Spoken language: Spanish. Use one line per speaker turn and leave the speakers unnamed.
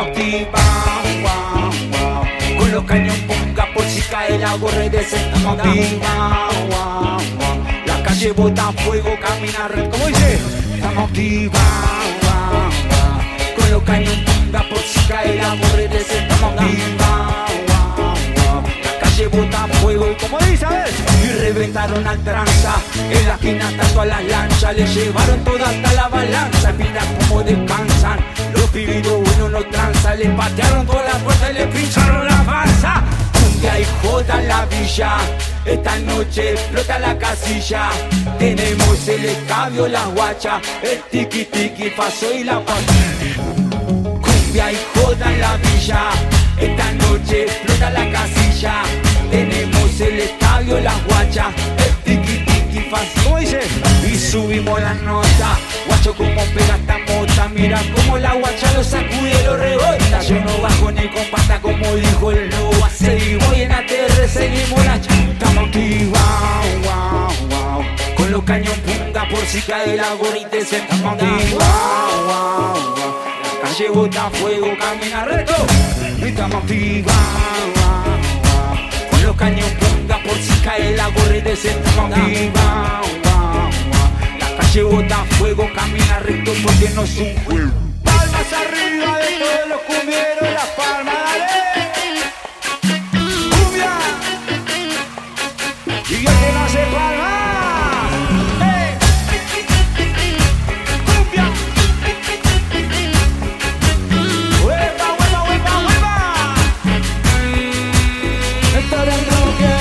activa, wow, wow. Con los cañón ponga por si cae la gorre de estamos activa, wow, wow. La calle bota fuego, camina red, ¿cómo dice? Estamos activa, wow, wow. Con los cañón ponga por si cae la gorre de estamos activa, wow, wow. La calle bota fuego y como dice, a ver, y reventaron al tranza. En la esquina están todas las lanchas, le llevaron toda hasta la balanza. Mira cómo descansan, Le patearon todas las puertas y le pincharon la panza. Cumbia y joda en la villa, esta noche explota la casilla. Tenemos el escabio, las guachas, el tiki tiki pasó y la paz cumbia y joda en la villa. Esta noche explota la casilla. Tenemos el estadio, las guachas, el tiki tiki fácil. ¿Cómo dice? Y subimos la nota. Guacho como pega esta mota. Mira cómo cañón punga por si cae la gorita y se wow. La calle bota fuego, camina recto. Estamos activa. Con los cañón ponga por si cae la gorrita y se activa. La calle bota fuego, camina recto porque no es un juego. Palmas arriba de todos los cumbieros, las palmas, dale. Cumbia. Y el que no palmas. Okay.